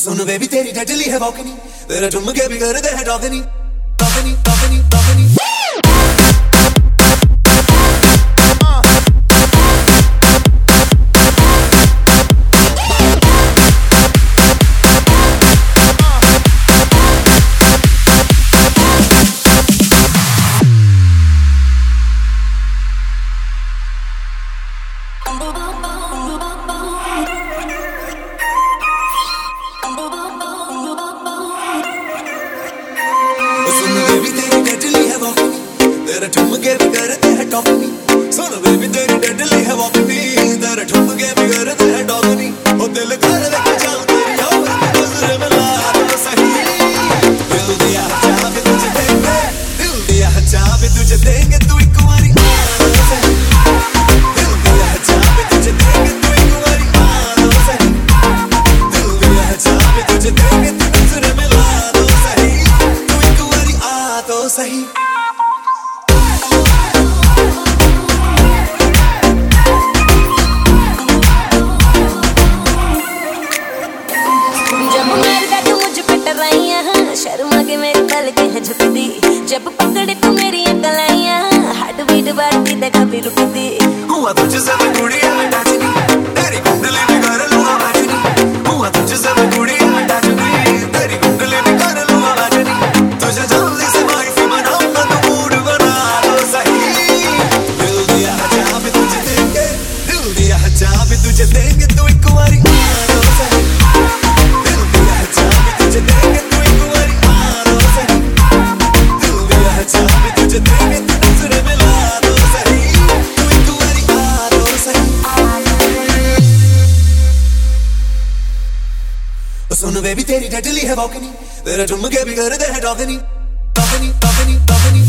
सुन baby तेरी Dudley है वॉकनी तेरा ठुमके भी दे है डॉगनी। डॉगनी डॉगनी डॉगनी। ठुमके भी करते हैं डॉगनी सुन बेबी तेरी डेडली है वॉकनी तेरे ठुमके भी करते शर्मा के मेरी के हैं झुकती। जब पकड़े तू मेरी कलाइया हार्ट बीट बढ़ती देखा भी रुकती। हुआ तुझसे मैं गुड़िया नाचनी तेरी कुंडली में घर लूँगा बाजनी हुआ तुझसे मैं गुड़िया सुन बेबी, तेरी डडली है बॉकनी तेरे झुमके भी कर दे है डॉगनी। डॉगनी डॉगनी डॉगनी।